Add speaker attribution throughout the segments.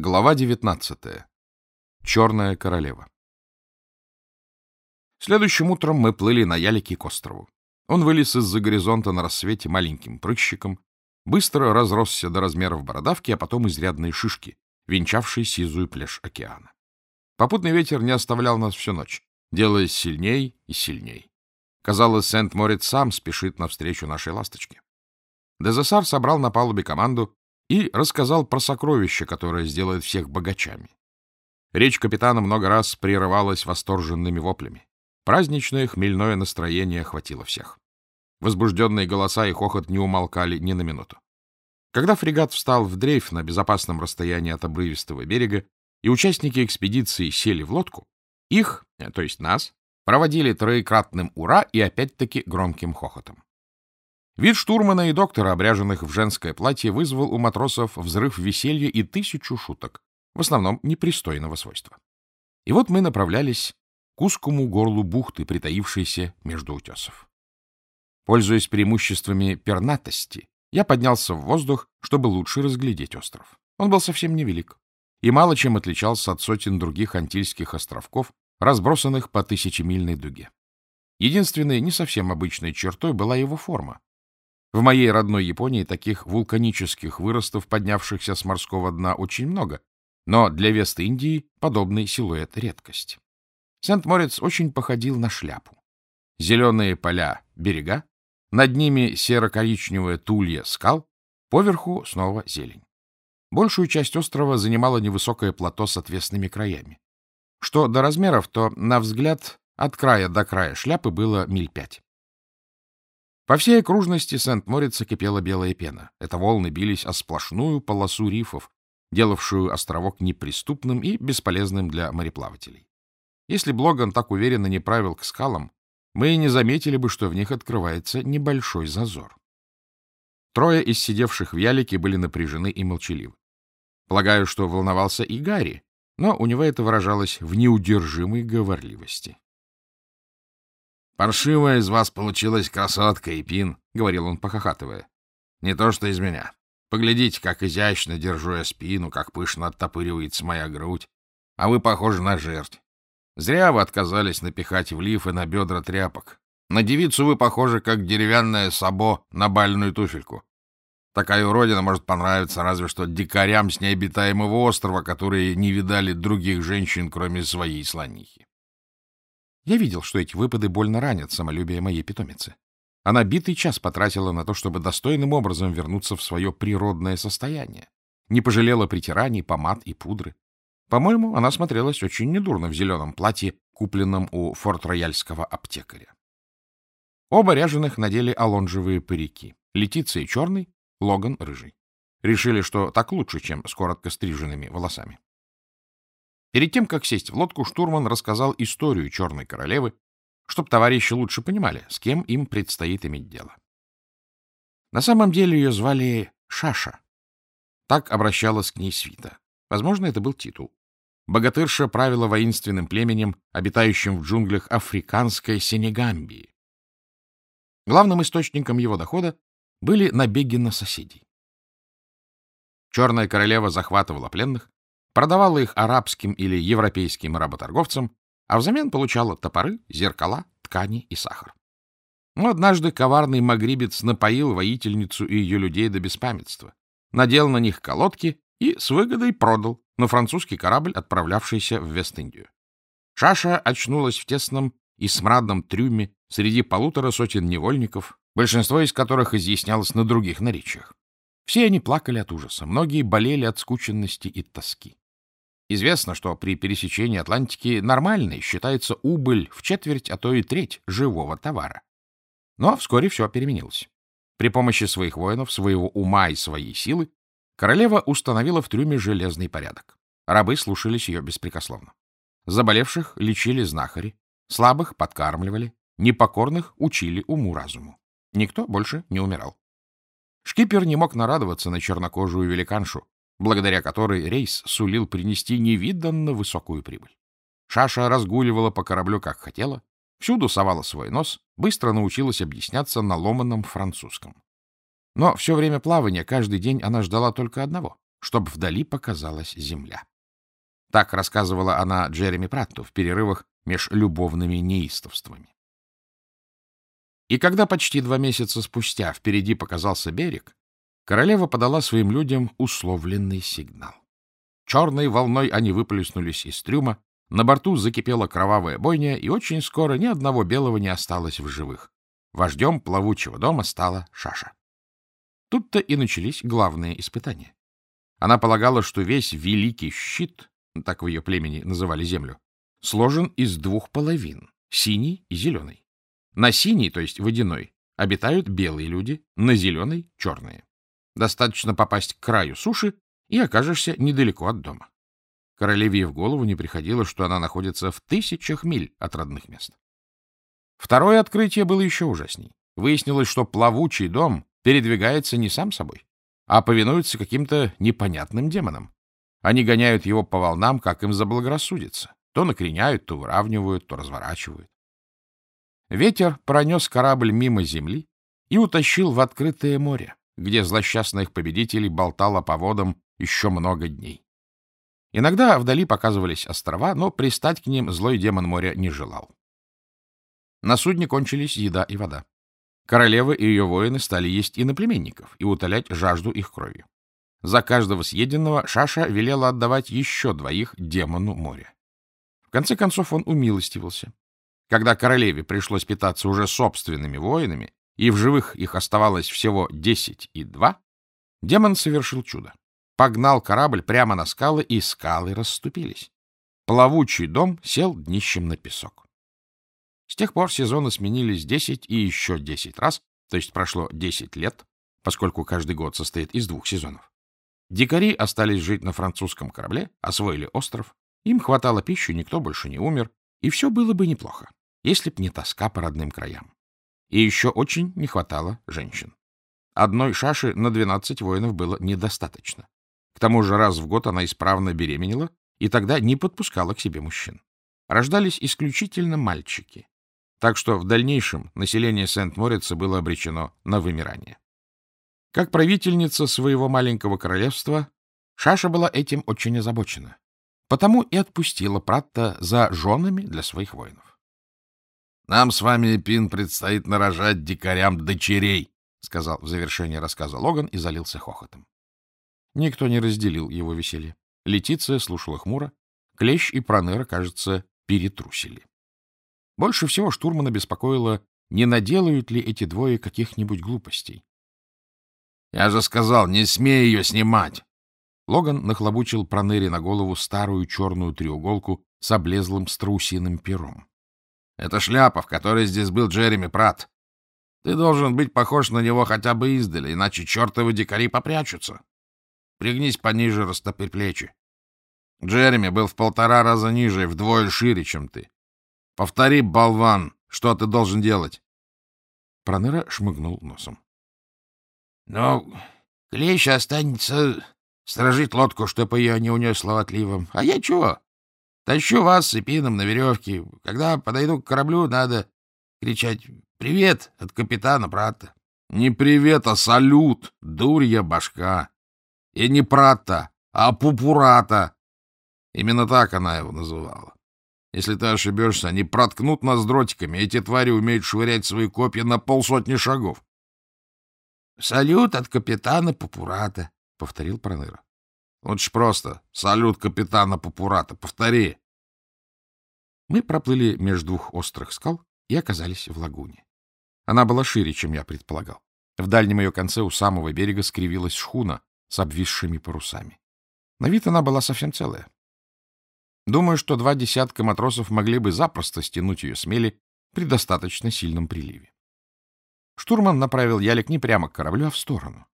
Speaker 1: Глава 19. Черная королева. Следующим утром мы плыли на ялике к острову. Он вылез из-за горизонта на рассвете маленьким прыщиком, быстро разросся до размеров бородавки, а потом изрядной шишки, венчавшей сизую плешь океана. Попутный ветер не оставлял нас всю ночь, делаясь сильней и сильней. Казалось, Сент-Морец сам спешит навстречу нашей ласточке. Дезессар собрал на палубе команду и рассказал про сокровище, которое сделает всех богачами. Речь капитана много раз прерывалась восторженными воплями. Праздничное хмельное настроение охватило всех. Возбужденные голоса и хохот не умолкали ни на минуту. Когда фрегат встал в дрейф на безопасном расстоянии от обрывистого берега, и участники экспедиции сели в лодку, их, э, то есть нас, проводили троекратным «Ура» и опять-таки громким хохотом. Вид штурмана и доктора, обряженных в женское платье, вызвал у матросов взрыв веселья и тысячу шуток, в основном непристойного свойства. И вот мы направлялись к узкому горлу бухты, притаившейся между утесов. Пользуясь преимуществами пернатости, я поднялся в воздух, чтобы лучше разглядеть остров. Он был совсем невелик и мало чем отличался от сотен других антильских островков, разбросанных по тысячемильной дуге. Единственной, не совсем обычной чертой была его форма. В моей родной Японии таких вулканических выростов, поднявшихся с морского дна, очень много, но для Вест-Индии подобный силуэт — редкость. Сент-Морец очень походил на шляпу. Зеленые поля — берега, над ними серо-коричневое тулье скал, поверху снова зелень. Большую часть острова занимало невысокое плато с отвесными краями. Что до размеров, то, на взгляд, от края до края шляпы было миль пять. По всей окружности Сент-Морица кипела белая пена. Это волны бились о сплошную полосу рифов, делавшую островок неприступным и бесполезным для мореплавателей. Если Блоган так уверенно не правил к скалам, мы и не заметили бы, что в них открывается небольшой зазор. Трое из сидевших в ялике были напряжены и молчаливы. Полагаю, что волновался и Гарри, но у него это выражалось в неудержимой говорливости.
Speaker 2: Паршивая из вас получилась красотка, и пин, — говорил он, похохатывая. — Не то что из меня. Поглядите, как изящно держу я спину, как пышно оттопыривается моя грудь. А вы похожи на жертв. Зря вы отказались напихать в лиф и на бедра тряпок. На девицу вы похожи, как деревянное сабо на бальную туфельку. Такая уродина может понравиться разве что дикарям с необитаемого острова, которые не видали других женщин, кроме своей слонихи.
Speaker 1: Я видел, что эти выпады больно ранят самолюбие моей питомицы. Она битый час потратила на то, чтобы достойным образом вернуться в свое природное состояние. Не пожалела притираний, помад и пудры. По-моему, она смотрелась очень недурно в зеленом платье, купленном у форт-рояльского аптекаря. Оба ряженых надели алонжевые парики. Летиция черный, Логан рыжий. Решили, что так лучше, чем с коротко стриженными волосами. Перед тем, как сесть в лодку, штурман рассказал историю Черной Королевы, чтобы товарищи лучше понимали, с кем им предстоит иметь дело. На самом деле ее звали Шаша. Так обращалась к ней свита. Возможно, это был титул. Богатырша правила воинственным племенем, обитающим в джунглях африканской Сенегамбии. Главным источником его дохода были набеги на соседей. Черная королева захватывала пленных, продавала их арабским или европейским работорговцам, а взамен получала топоры, зеркала, ткани и сахар. Но однажды коварный магрибец напоил воительницу и ее людей до беспамятства, надел на них колодки и с выгодой продал на французский корабль, отправлявшийся в Вест-Индию. Шаша очнулась в тесном и смрадном трюме среди полутора сотен невольников, большинство из которых изъяснялось на других наречиях. Все они плакали от ужаса, многие болели от скученности и тоски. Известно, что при пересечении Атлантики нормальной считается убыль в четверть, а то и треть живого товара. Но вскоре все переменилось. При помощи своих воинов, своего ума и своей силы королева установила в трюме железный порядок. Рабы слушались ее беспрекословно. Заболевших лечили знахари, слабых подкармливали, непокорных учили уму-разуму. Никто больше не умирал. Шкипер не мог нарадоваться на чернокожую великаншу, благодаря которой рейс сулил принести невиданно высокую прибыль. Шаша разгуливала по кораблю как хотела, всюду совала свой нос, быстро научилась объясняться на ломаном французском. Но все время плавания каждый день она ждала только одного чтобы вдали показалась земля. Так рассказывала она Джереми Пратту в перерывах меж любовными неистовствами. И когда почти два месяца спустя впереди показался берег, королева подала своим людям условленный сигнал. Черной волной они выплеснулись из трюма, на борту закипела кровавая бойня, и очень скоро ни одного белого не осталось в живых. Вождем плавучего дома стала Шаша. Тут-то и начались главные испытания. Она полагала, что весь великий щит, так в ее племени называли землю, сложен из двух половин — синий и зеленый. На синий, то есть водяной, обитают белые люди, на зеленый — черные. Достаточно попасть к краю суши, и окажешься недалеко от дома. Королеве в голову не приходило, что она находится в тысячах миль от родных мест. Второе открытие было еще ужасней. Выяснилось, что плавучий дом передвигается не сам собой, а повинуется каким-то непонятным демонам. Они гоняют его по волнам, как им заблагорассудится. То накреняют, то выравнивают, то разворачивают. Ветер пронес корабль мимо земли и утащил в открытое море, где злосчастных победителей болтало по водам еще много дней. Иногда вдали показывались острова, но пристать к ним злой демон моря не желал. На судне кончились еда и вода. Королева и ее воины стали есть иноплеменников и утолять жажду их кровью. За каждого съеденного Шаша велела отдавать еще двоих демону моря. В конце концов он умилостивился. Когда королеве пришлось питаться уже собственными воинами, и в живых их оставалось всего десять и два, демон совершил чудо погнал корабль прямо на скалы, и скалы расступились. Плавучий дом сел днищем на песок. С тех пор сезоны сменились десять и еще десять раз, то есть прошло десять лет, поскольку каждый год состоит из двух сезонов. Дикари остались жить на французском корабле, освоили остров, им хватало пищи, никто больше не умер, и все было бы неплохо, если б не тоска по родным краям. И еще очень не хватало женщин. Одной шаши на двенадцать воинов было недостаточно. К тому же раз в год она исправно беременела и тогда не подпускала к себе мужчин. Рождались исключительно мальчики. Так что в дальнейшем население Сент-Морица было обречено на вымирание. Как правительница своего маленького королевства, Шаша была этим очень озабочена. Потому и отпустила Пратта за женами для своих воинов.
Speaker 2: — Нам с вами, Пин, предстоит нарожать дикарям дочерей, — сказал в завершении рассказа Логан и залился хохотом.
Speaker 1: Никто не разделил его веселье. Летиция слушала хмуро. Клещ и Пронера, кажется, перетрусили. Больше всего штурмана беспокоило, не наделают ли эти двое каких-нибудь глупостей.
Speaker 2: — Я же сказал, не смей ее снимать!
Speaker 1: Логан нахлобучил Пронере на голову старую черную треуголку с облезлым страусиным пером.
Speaker 2: — Это шляпа, в которой здесь был Джереми Пратт. Ты должен быть похож на него хотя бы издали, иначе чертовы дикари попрячутся. Пригнись пониже, растопи плечи. Джереми был в полтора раза ниже и вдвое шире, чем ты. Повтори, болван, что ты должен делать.
Speaker 1: Пронера шмыгнул носом.
Speaker 3: — Ну, клещ останется сторожить лодку, чтоб ее не унесло отливом. А я чего? Тащу вас с Эпином на веревке. Когда подойду к кораблю, надо кричать «Привет!» от капитана брата.
Speaker 2: — Не привет, а салют, дурья башка. И не прата, а пупурата. Именно так она его называла. Если ты ошибешься, они проткнут нас дротиками. Эти твари умеют швырять свои копья на полсотни шагов.
Speaker 3: — Салют от капитана Папурата, —
Speaker 1: повторил Проныра.
Speaker 2: — Лучше просто. Салют капитана Папурата. Повтори.
Speaker 1: Мы проплыли между двух острых скал и оказались в лагуне. Она была шире, чем я предполагал. В дальнем ее конце у самого берега скривилась шхуна, с обвисшими парусами. На вид она была совсем целая. Думаю, что два десятка матросов могли бы запросто стянуть ее с мели при достаточно сильном приливе. Штурман направил ялик не прямо к кораблю, а в сторону.
Speaker 2: —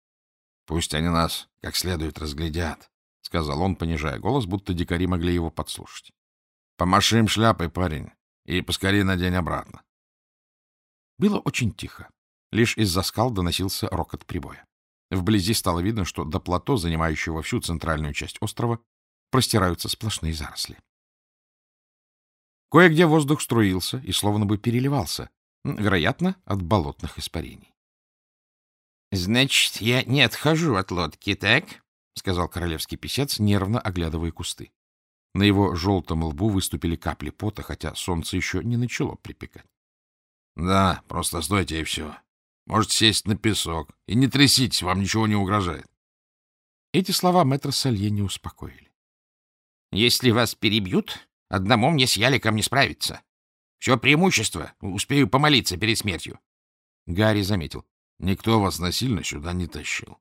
Speaker 2: Пусть они нас как следует разглядят, — сказал он, понижая голос, будто дикари могли его подслушать. — Помаши им шляпой, парень, и поскорее надень обратно.
Speaker 1: Было очень тихо. Лишь из-за скал доносился рокот прибоя. Вблизи стало видно, что до плато, занимающего всю центральную часть острова, простираются сплошные заросли. Кое-где воздух струился и словно бы переливался, вероятно, от болотных испарений.
Speaker 3: — Значит, я не отхожу от лодки, так?
Speaker 1: — сказал королевский писец, нервно оглядывая кусты. На его желтом лбу выступили капли пота, хотя солнце еще не начало припекать.
Speaker 2: — Да, просто стойте и все. Можете сесть на песок. И не тряситесь, вам ничего не угрожает.
Speaker 1: Эти слова мэтра Салье не успокоили.
Speaker 3: — Если вас перебьют, одному мне с Яликом не справиться. Все преимущество. Успею помолиться перед смертью.
Speaker 1: Гарри заметил.
Speaker 2: — Никто вас насильно сюда не тащил.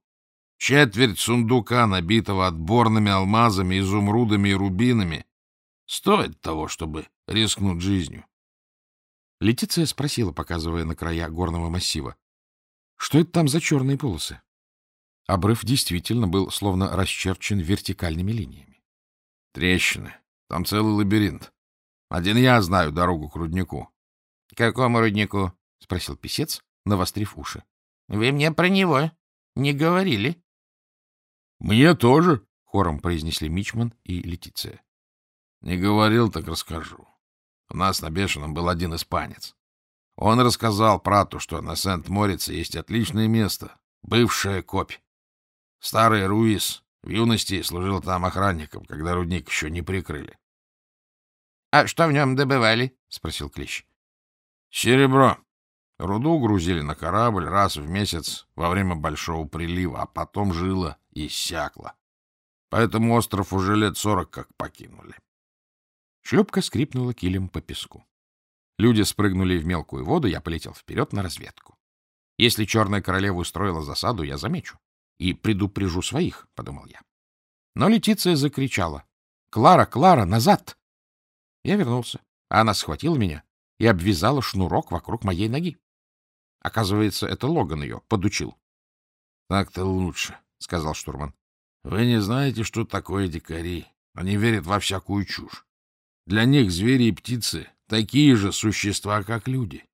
Speaker 2: Четверть сундука, набитого отборными алмазами, изумрудами и рубинами, стоит того, чтобы рискнуть жизнью.
Speaker 1: Летиция спросила, показывая на края горного массива. — Что это там за черные полосы? Обрыв действительно был словно расчерчен вертикальными линиями.
Speaker 2: — Трещины. Там целый лабиринт. Один я знаю дорогу к руднику.
Speaker 3: — какому руднику?
Speaker 1: — спросил писец, навострив уши.
Speaker 3: — Вы мне про него не говорили.
Speaker 2: — Мне тоже, —
Speaker 1: хором произнесли Мичман и Летиция.
Speaker 2: — Не говорил, так расскажу. У нас на Бешеном был один испанец. Он рассказал Прату, что на Сент-Морице есть отличное место, бывшая копь. Старый Руис в юности служил там охранником, когда рудник еще не прикрыли.
Speaker 3: — А что в нем добывали? — спросил Клещ.
Speaker 2: — Серебро. Руду грузили на корабль раз в месяц во время большого прилива, а потом жило иссякло. Поэтому остров уже лет сорок как покинули.
Speaker 1: Шлюпка скрипнула килем по песку. Люди спрыгнули в мелкую воду, я полетел вперед на разведку. Если черная королева устроила засаду, я замечу. И предупрежу своих, — подумал я. Но Летиция закричала. — Клара, Клара, назад! Я вернулся, она схватила меня и обвязала шнурок вокруг моей ноги. Оказывается, это Логан ее подучил.
Speaker 2: — Так-то лучше, — сказал штурман. — Вы не знаете, что такое дикари. Они верят во всякую чушь. Для них звери и птицы — такие же существа, как люди.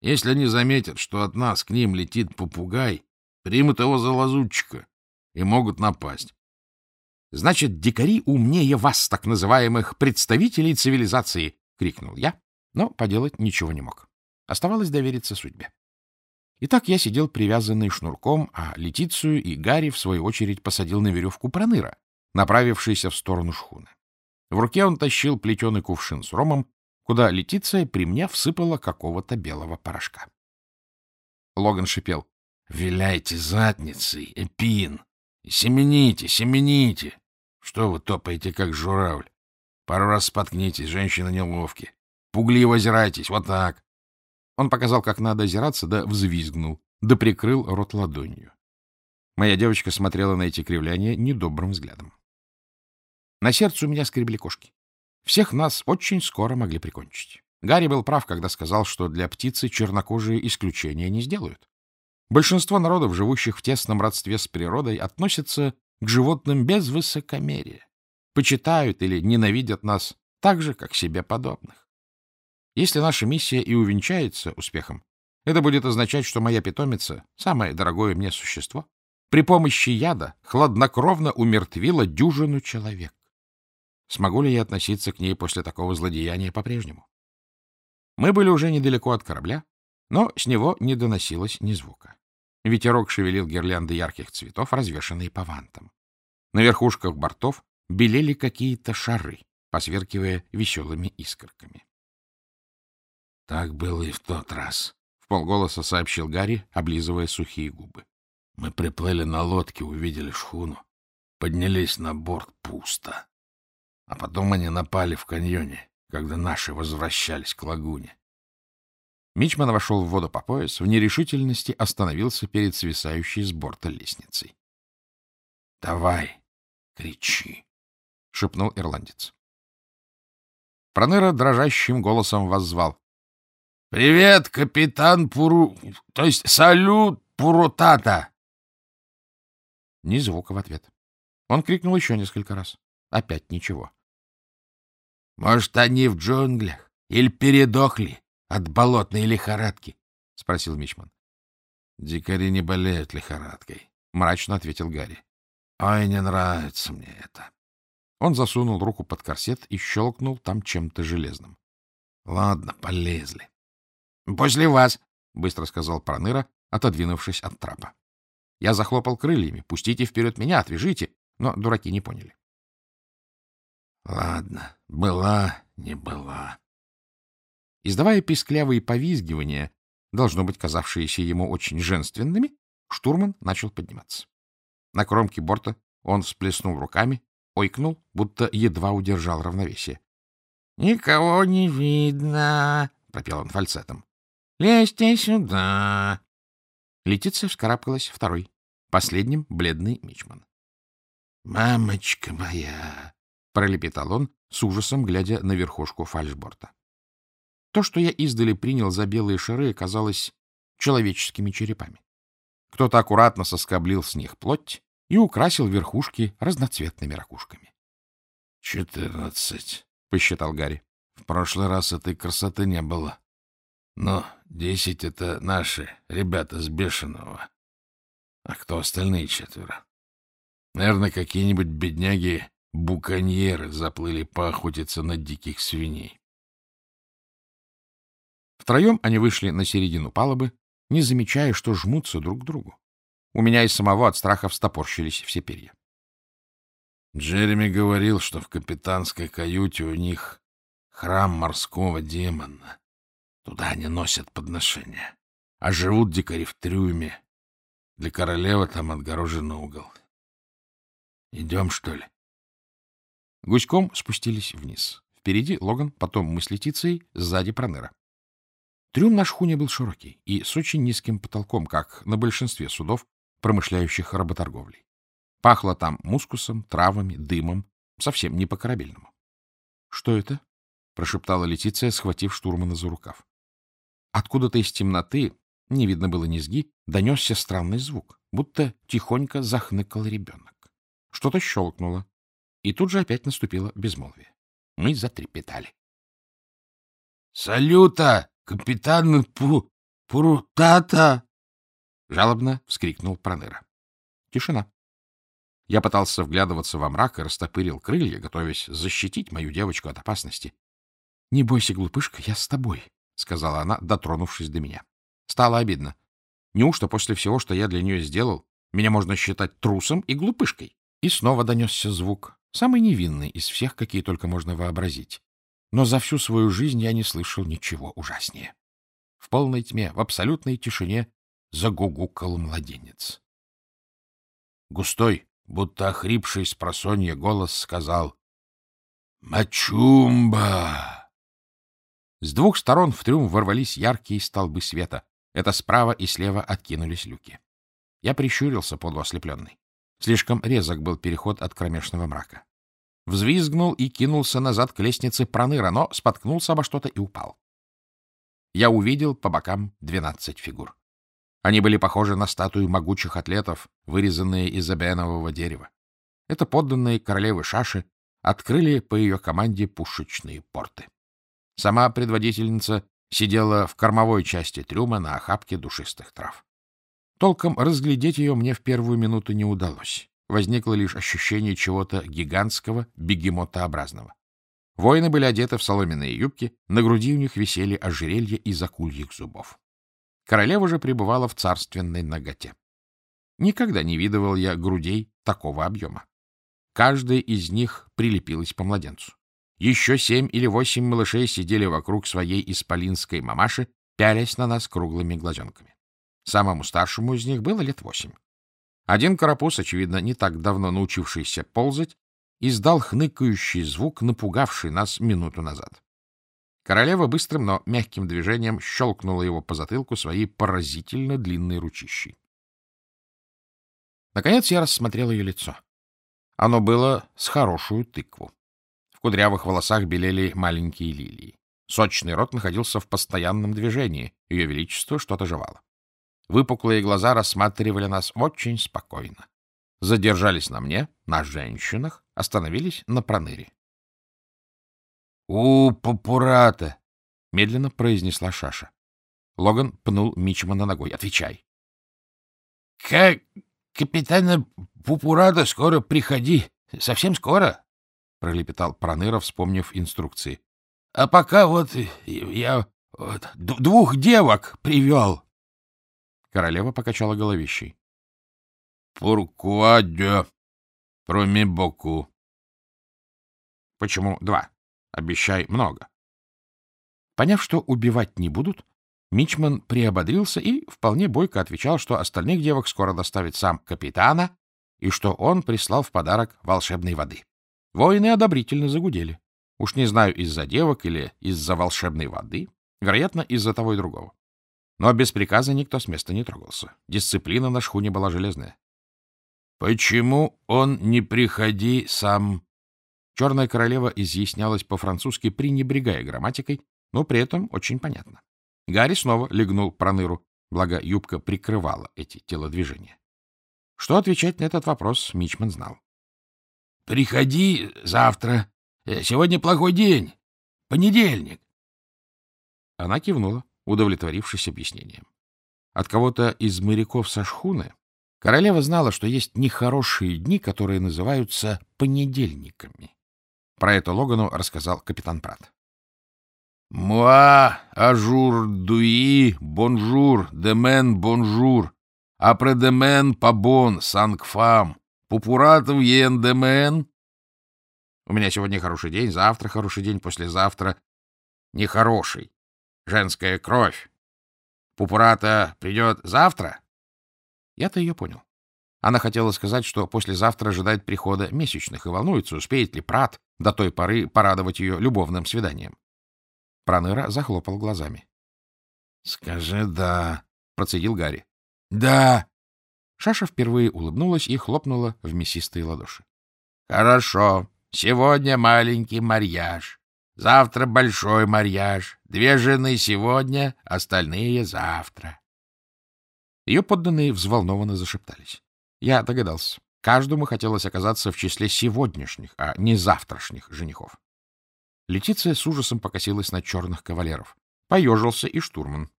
Speaker 2: Если они заметят, что от нас к ним летит попугай, примут его за лазутчика и могут напасть.
Speaker 1: — Значит, дикари умнее вас, так называемых представителей цивилизации! — крикнул я, но поделать ничего не мог. Оставалось довериться судьбе. Итак, я сидел привязанный шнурком, а Летицию и Гарри, в свою очередь, посадил на веревку Проныра, направившийся в сторону шхуны. В руке он тащил плетеный кувшин с ромом, куда Летиция при мне всыпала какого-то белого порошка. Логан шипел. — Виляйте задницей, Эпин! Семените, семените! Что вы топаете, как журавль? Пару раз споткнитесь, женщина неловки. Пугливо озирайтесь, вот так. Он показал, как надо озираться, да взвизгнул, да прикрыл рот ладонью. Моя девочка смотрела на эти кривляния недобрым взглядом. На сердце у меня скребли кошки. Всех нас очень скоро могли прикончить. Гарри был прав, когда сказал, что для птицы чернокожие исключения не сделают. Большинство народов, живущих в тесном родстве с природой, относятся к животным без высокомерия, почитают или ненавидят нас так же, как себе подобных. Если наша миссия и увенчается успехом, это будет означать, что моя питомица, самое дорогое мне существо, при помощи яда хладнокровно умертвила дюжину человек. Смогу ли я относиться к ней после такого злодеяния по-прежнему? Мы были уже недалеко от корабля, но с него не доносилось ни звука. Ветерок шевелил гирлянды ярких цветов, развешанные по вантам. На верхушках бортов белели какие-то шары, посверкивая веселыми искорками. — Так было и в тот раз, — в полголоса сообщил Гарри, облизывая сухие губы. — Мы приплыли на лодке, увидели шхуну. Поднялись на борт пусто. А потом они напали в каньоне, когда наши возвращались к лагуне. Мичман вошел в воду по пояс, в нерешительности остановился перед свисающей с борта лестницей. — Давай, кричи, — шепнул ирландец. Пронера дрожащим голосом воззвал. Привет, капитан Пуру... То есть салют Пурутата!» Ни звука в ответ. Он крикнул еще несколько раз. Опять ничего. «Может, они в джунглях? Или передохли от болотной лихорадки?» — спросил Мичман. «Дикари не болеют лихорадкой», — мрачно ответил Гарри. «Ой, не нравится мне это». Он засунул руку под корсет и щелкнул там чем-то железным. «Ладно, полезли. — После вас, — быстро сказал Проныра, отодвинувшись от трапа. Я захлопал крыльями. — Пустите вперед меня, отвяжите. но дураки не поняли.
Speaker 2: Ладно, была, не была.
Speaker 1: Издавая писклявые повизгивания, должно быть казавшиеся ему очень женственными, штурман начал подниматься. На кромке борта он всплеснул руками, ойкнул, будто едва удержал равновесие. — Никого не видно, — пропел он фальцетом. — Лезьте сюда. Летиция вскарабкалась второй, последним бледный мичман. — Мамочка моя! — пролепетал он, с ужасом глядя на верхушку фальшборта. То, что я издали принял за белые шары, оказалось человеческими черепами. Кто-то аккуратно соскоблил с них плоть и украсил верхушки разноцветными ракушками.
Speaker 2: — Четырнадцать, — посчитал Гарри. — В прошлый раз этой красоты не было. Но десять — это наши, ребята с Бешеного. А кто остальные четверо? Наверное, какие-нибудь бедняги-буконьеры заплыли поохотиться на диких свиней.
Speaker 1: Втроем они вышли на середину палубы, не замечая, что жмутся друг к другу. У меня и самого от страха встопорщились все перья.
Speaker 2: Джереми говорил, что в капитанской каюте у них храм морского демона. Туда они носят подношения. А живут дикари в трюме. Для королевы там отгорожен угол. Идем, что ли?
Speaker 1: Гуськом спустились вниз. Впереди Логан, потом мы с Летицией, сзади Проныра. Трюм на шхуне был широкий и с очень низким потолком, как на большинстве судов, промышляющих работорговлей. Пахло там мускусом, травами, дымом, совсем не по-корабельному. — Что это? — прошептала Летиция, схватив штурмана за рукав. Откуда-то из темноты, не видно было низги, донесся странный звук, будто тихонько захныкал ребенок. Что-то щелкнуло, и тут же опять наступило безмолвие. Мы затрепетали.
Speaker 2: — Салюта! Капитан Пу... Пурутата!
Speaker 1: — жалобно вскрикнул Проныра. Тишина. Я пытался вглядываться во мрак и растопырил крылья, готовясь защитить мою девочку от опасности. — Не бойся, глупышка, я с тобой, — сказала она, дотронувшись до меня. Стало обидно. Неужто после всего, что я для нее сделал, меня можно считать трусом и глупышкой? И снова донесся звук, самый невинный из всех, какие только можно вообразить но за всю свою жизнь я не слышал ничего ужаснее. В полной тьме, в абсолютной тишине загугукал младенец.
Speaker 2: Густой, будто охрипший с просонья голос сказал «Мачумба!».
Speaker 1: С двух сторон в трюм ворвались яркие столбы света. Это справа и слева откинулись люки. Я прищурился, полуослепленный. Слишком резок был переход от кромешного мрака взвизгнул и кинулся назад к лестнице проныра, но споткнулся обо что-то и упал. Я увидел по бокам двенадцать фигур. Они были похожи на статую могучих атлетов, вырезанные из обенового дерева. Это подданные королевы Шаши открыли по ее команде пушечные порты. Сама предводительница сидела в кормовой части трюма на охапке душистых трав. Толком разглядеть ее мне в первую минуту не удалось возникло лишь ощущение чего-то гигантского, бегемотообразного. Воины были одеты в соломенные юбки, на груди у них висели ожерелья из акульих зубов. Королева же пребывала в царственной ноготе. Никогда не видывал я грудей такого объема. Каждая из них прилепилась по младенцу. Еще семь или восемь малышей сидели вокруг своей исполинской мамаши, пялясь на нас круглыми глазенками. Самому старшему из них было лет восемь. Один карапуз, очевидно, не так давно научившийся ползать, издал хныкающий звук, напугавший нас минуту назад. Королева быстрым, но мягким движением щелкнула его по затылку своей поразительно длинной ручищей. Наконец я рассмотрел ее лицо. Оно было с хорошую тыкву. Кудрявых волосах белели маленькие лилии. Сочный рот находился в постоянном движении, ее величество что-то жевало. Выпуклые глаза рассматривали нас очень спокойно. Задержались на мне, на женщинах, остановились на проныре. — У, Папурата! — медленно произнесла Шаша. Логан пнул Мичмана ногой. — Отвечай. — Как капитана Пупурата скоро приходи. Совсем скоро? — пролепетал Проныра, вспомнив инструкции. — А пока вот я вот, двух девок привел. Королева покачала головищей. — Пуркуадё!
Speaker 2: Проми боку.
Speaker 1: — Почему два? Обещай много. Поняв, что убивать не будут, Мичман приободрился и вполне бойко отвечал, что остальных девок скоро доставит сам капитана и что он прислал в подарок волшебной воды. Воины одобрительно загудели. Уж не знаю, из-за девок или из-за волшебной воды, вероятно, из-за того и другого. Но без приказа никто с места не трогался. Дисциплина на шхуне была железная.
Speaker 2: — Почему он не приходи сам?
Speaker 1: Черная королева изъяснялась по-французски, пренебрегая грамматикой, но при этом очень понятно. Гарри снова легнул проныру, благо юбка прикрывала эти телодвижения. Что отвечать на этот вопрос, Мичман знал.
Speaker 3: — Приходи завтра. Сегодня плохой день. Понедельник.
Speaker 1: Она кивнула, удовлетворившись объяснением. От кого-то из моряков со шхуны королева знала, что есть нехорошие дни, которые называются понедельниками. Про это Логану рассказал капитан Прат.
Speaker 2: Moi, aujourd'hui, bon jour, demain, bon jour, après-demain, pas bon, cinq femmes, пупуратов, ен, демен.
Speaker 1: У меня сегодня хороший день, завтра хороший день, послезавтра нехороший. Женская кровь. Пупурата придет завтра? Я-то ее понял. Она хотела сказать, что послезавтра ожидает прихода месячных и волнуется, успеет ли Прат до той поры порадовать ее любовным свиданием. Проныра захлопал глазами.
Speaker 2: — Скажи «да», — процедил Гарри.
Speaker 3: — Да.
Speaker 1: Шаша впервые улыбнулась и хлопнула в мясистые ладоши.
Speaker 3: — Хорошо. Сегодня маленький марьяж. Завтра большой марьяж. Две жены сегодня, остальные завтра.
Speaker 1: Ее подданные взволнованно зашептались. Я догадался. Каждому хотелось оказаться в числе сегодняшних, а не завтрашних женихов. Летиция с ужасом покосилась на черных кавалеров. Поежился и штурман.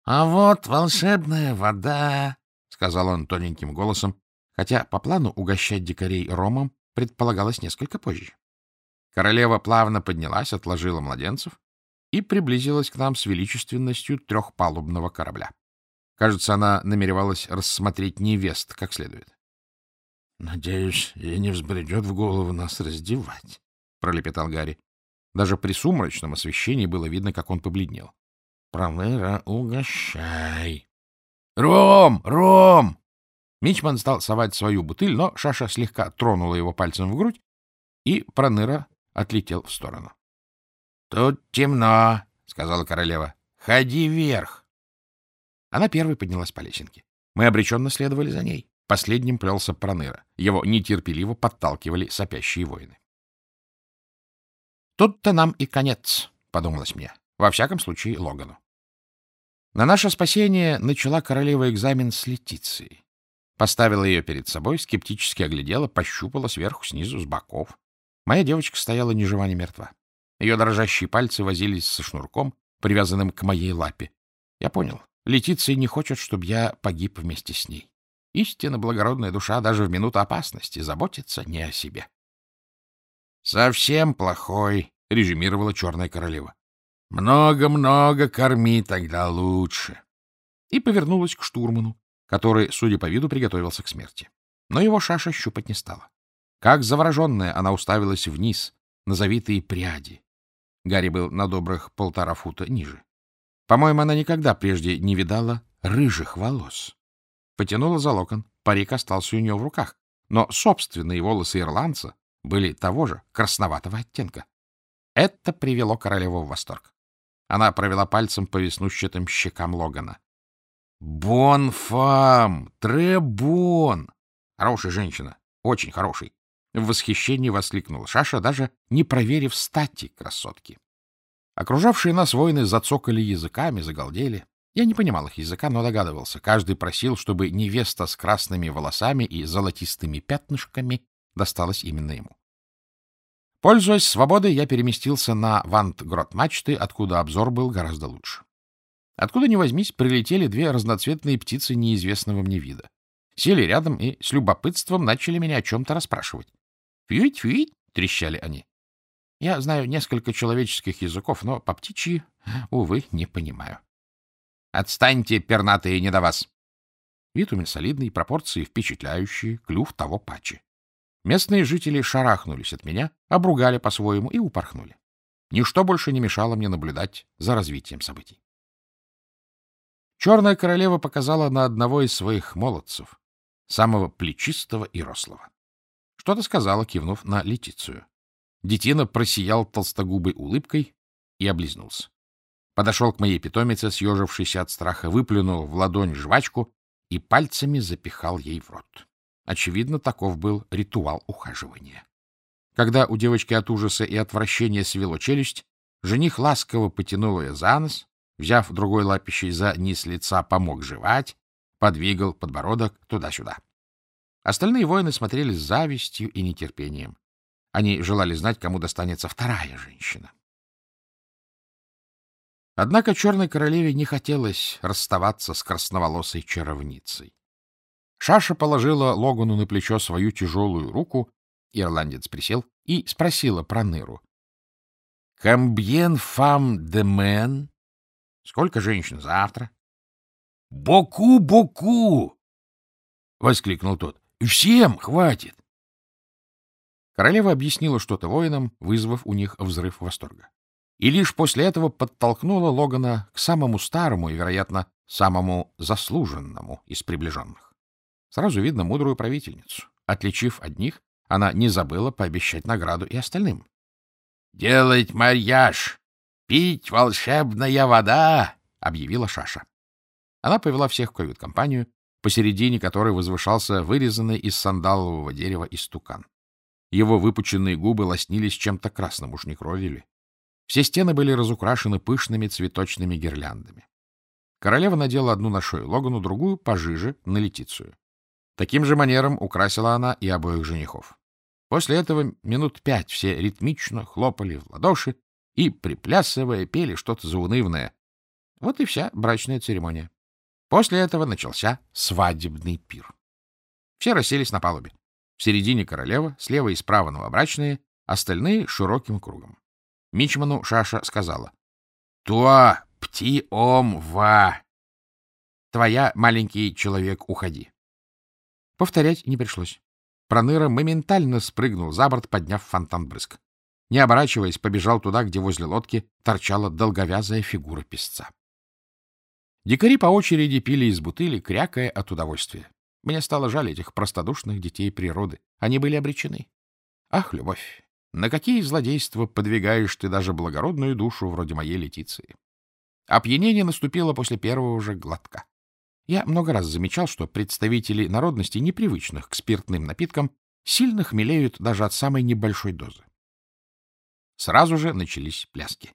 Speaker 3: — А вот волшебная вода, — сказал он тоненьким голосом,
Speaker 1: хотя по плану угощать дикарей ромом предполагалось несколько позже. Королева плавно поднялась, отложила младенцев и приблизилась к нам с величественностью трехпалубного корабля. Кажется, она намеревалась рассмотреть невест как следует.
Speaker 2: — Надеюсь, ей не взбредет в голову нас раздевать, — пролепетал Гарри.
Speaker 1: Даже при сумрачном освещении было видно, как он побледнел.
Speaker 2: — Проныра, угощай.
Speaker 3: — Ром! Ром!
Speaker 1: Мичман стал совать свою бутыль, но Шаша слегка тронула его пальцем в грудь, и Проныра отлетел в сторону.
Speaker 3: — Тут темно, — сказала королева. — Ходи вверх.
Speaker 1: Она первой поднялась по лесенке. Мы обреченно следовали за ней. Последним плелся Проныра. Его нетерпеливо подталкивали сопящие воины. Тут-то нам и конец, — подумалось мне. Во всяком случае, Логану. На наше спасение начала королева экзамен с Летицией. Поставила ее перед собой, скептически оглядела, пощупала сверху, снизу, с боков. Моя девочка стояла ни жива, ни мертва. Ее дрожащие пальцы возились со шнурком, привязанным к моей лапе. Я понял. Летиция не хочет, чтобы я погиб вместе с ней. Истинно благородная душа даже в минуту опасности заботится не о себе.
Speaker 3: — Совсем плохой, — резюмировала черная королева. — Много-много корми, тогда лучше.
Speaker 1: И повернулась к штурману, который, судя по виду, приготовился к смерти. Но его шаша щупать не стала. Как завороженная, она уставилась вниз, на завитые пряди. Гарри был на добрых полтора фута ниже. По-моему, она никогда прежде не видала рыжих волос. Потянула за локон, парик остался у нее в руках, но собственные волосы ирландца были того же красноватого оттенка. Это привело королеву в восторг. Она провела пальцем по веснущатым щекам Логана. «Бон фам! Требон!» Хорошая женщина, очень хороший. В восхищении воскликнул Шаша, даже не проверив стати красотки. Окружавшие нас воины зацокали языками, загалдели. Я не понимал их языка, но догадывался. Каждый просил, чтобы невеста с красными волосами и золотистыми пятнышками досталась именно ему. Пользуясь свободой, я переместился на вант-грот мачты, откуда обзор был гораздо лучше. Откуда ни возьмись, прилетели две разноцветные птицы неизвестного мне вида. Сели рядом и с любопытством начали меня о чем-то расспрашивать. «Фьють-фьють!» — трещали они. Я знаю несколько человеческих языков, но по птичьи, увы, не понимаю. «Отстаньте, пернатые, не до вас!» Вид у меня солидный, пропорции впечатляющие, клюв того паче. Местные жители шарахнулись от меня, обругали по-своему и упорхнули. Ничто больше не мешало мне наблюдать за развитием событий. Черная королева показала на одного из своих молодцев, самого плечистого и рослого. Что-то сказала, кивнув на Летицию. Детина просиял толстогубой улыбкой и облизнулся. Подошел к моей питомице, съежившейся от страха, выплюнул в ладонь жвачку и пальцами запихал ей в рот. Очевидно, таков был ритуал ухаживания. Когда у девочки от ужаса и отвращения свело челюсть, жених ласково потянул ее за нос, взяв другой лапищей за низ лица, помог жевать, подвигал подбородок туда-сюда. Остальные воины смотрели с завистью и нетерпением. Они желали знать, кому достанется вторая женщина. Однако черной королеве не хотелось расставаться с красноволосой чаровницей. Шаша положила Логану на плечо свою тяжелую руку, ирландец присел, и спросила про Ныру. — Камбьен фам де мен? Сколько женщин завтра? — Боку, боку! — воскликнул тот. — Всем хватит! Королева объяснила что-то воинам, вызвав у них взрыв восторга. И лишь после этого подтолкнула Логана к самому старому и, вероятно, самому заслуженному из приближенных. Сразу видно мудрую правительницу. Отличив одних, она не забыла пообещать награду и остальным. — Делать марьяж! Пить волшебная вода! — объявила Шаша. Она повела всех в кают-компанию, посередине которой возвышался вырезанный из сандалового дерева истукан. Его выпученные губы лоснились чем-то красным, уж не кровью ли. Все стены были разукрашены пышными цветочными гирляндами. Королева надела одну на шею Логану, другую пожиже, на Летицию. Таким же манером украсила она и обоих женихов. После этого минут пять все ритмично хлопали в ладоши и, приплясывая, пели что-то заунывное. Вот и вся брачная церемония. После этого начался свадебный пир. Все расселись на палубе. В середине королева, слева и справа новобрачные, остальные — широким кругом. Мичману Шаша сказала. — Туа пти ом ва. Твоя, маленький человек, уходи. Повторять не пришлось. Проныра моментально спрыгнул за борт, подняв фонтан брызг. Не оборачиваясь, побежал туда, где возле лодки торчала долговязая фигура песца. Дикари по очереди пили из бутыли, крякая от удовольствия. Мне стало жаль этих простодушных детей природы. Они были обречены. Ах, любовь! На какие злодейства подвигаешь ты даже благородную душу, вроде моей Летиции? Опьянение наступило после первого же глотка. Я много раз замечал, что представители народностей, непривычных к спиртным напиткам, сильно хмелеют даже от самой небольшой дозы. Сразу же начались пляски.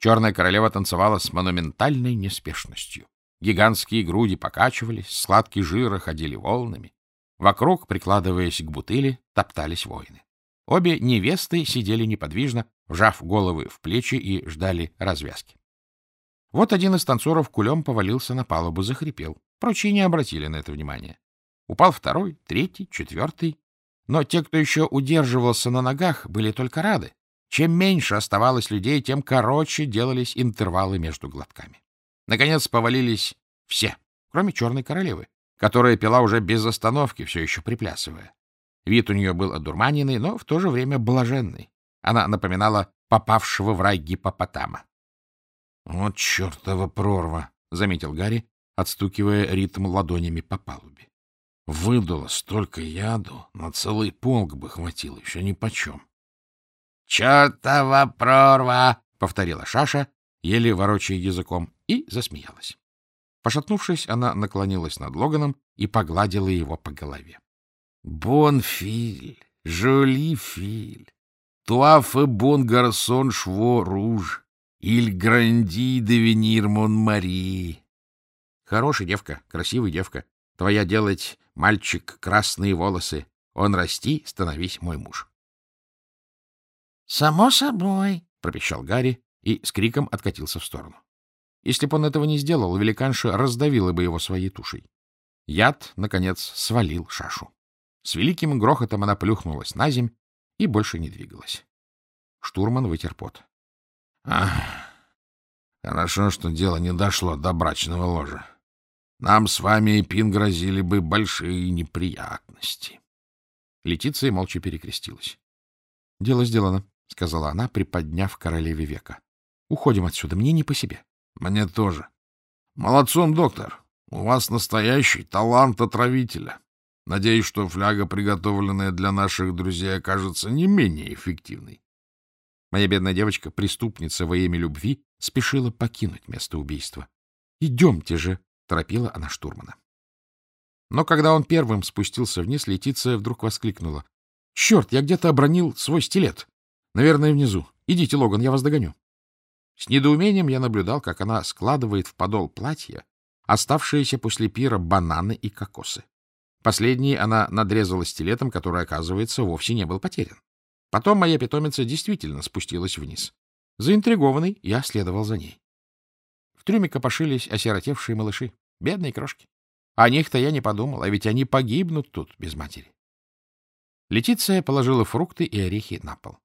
Speaker 1: Черная королева танцевала с монументальной неспешностью. Гигантские груди покачивались, сладкие жира ходили волнами. Вокруг, прикладываясь к бутыли, топтались воины. Обе невесты сидели неподвижно, вжав головы в плечи и ждали развязки. Вот один из танцоров кулем повалился на палубу, захрипел. Прочие не обратили на это внимания. Упал второй, третий, четвертый. Но те, кто еще удерживался на ногах, были только рады. Чем меньше оставалось людей, тем короче делались интервалы между глотками. Наконец повалились все, кроме черной королевы, которая пила уже без остановки, все еще приплясывая. Вид у нее был одурманенный, но в то же время блаженный. Она напоминала попавшего в рай гипопотама. Вот чертова прорва, — заметил Гарри, отстукивая ритм ладонями по палубе. Выдало столько яду, на целый полк бы хватило, еще ни почем. — Чертова прорва! — повторила Шаша, еле ворочая языком, и засмеялась. Пошатнувшись, она наклонилась над Логаном и погладила его по голове. — Бонфиль, жоли филь, туафе бон гарсон шво руж. Иль гранди де венир мон мари. Хорошая девка, красивая девка. Твоя делать, мальчик, красные волосы. Он расти, становись мой муж. — Само собой, — пропищал Гарри и с криком откатился в сторону. Если бы он этого не сделал, великанша раздавила бы его своей тушей. Яд, наконец, свалил шашу. С великим грохотом она плюхнулась на земь и больше не двигалась. Штурман вытер пот. Ах, хорошо, что дело не дошло до брачного ложа.
Speaker 2: нам с вами, Пин, грозили бы большие неприятности.
Speaker 1: Летиция молча перекрестилась. — Дело сделано, — сказала она, приподняв королеве века. — Уходим отсюда, мне не по себе.
Speaker 2: — Мне тоже. — Молодцом, доктор. У вас настоящий талант отравителя. Надеюсь, что фляга, приготовленная для наших друзей, окажется не менее эффективной.
Speaker 1: Моя бедная девочка, преступница во имя любви, спешила покинуть место убийства. — Идемте же, — торопила она штурмана. Но когда он первым спустился вниз, Летиция вдруг воскликнула. — Черт, я где-то обронил свой стилет. Наверное, внизу. Идите, Логан, я вас догоню. С недоумением я наблюдал, как она складывает в подол платья оставшиеся после пира бананы и кокосы. Последние она надрезала стилетом, который, оказывается, вовсе не был потерян. Потом моя питомица действительно спустилась вниз. Заинтригованный, я следовал за ней. В трюме копошились осиротевшие малыши, бедные крошки. О них-то я не подумал, а ведь они погибнут тут без матери. Летиция положила фрукты и орехи на пол.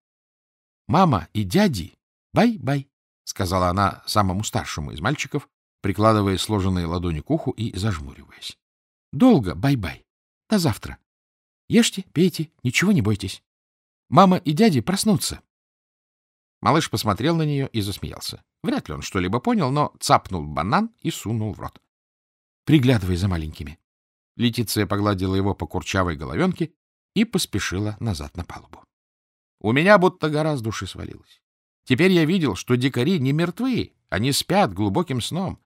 Speaker 1: — Мама и дяди, бай-бай, — сказала она самому старшему из мальчиков, прикладывая сложенные ладони к уху и зажмуриваясь. — Долго бай-бай. До завтра. Ешьте, пейте, ничего не бойтесь. Мама и дяди проснутся. Малыш посмотрел на нее и засмеялся. Вряд ли он что-либо понял, но цапнул банан и сунул в рот. — Приглядывай за маленькими. Летиция погладила его по курчавой головенке и поспешила назад на палубу. У меня будто гора с души свалилась. Теперь я видел, что дикари не мертвы, они спят глубоким сном.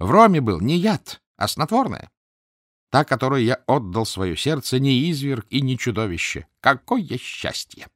Speaker 1: В роме был не яд, а снотворное. Та, которой я отдал свое сердце, не изверг и не чудовище. Какое счастье!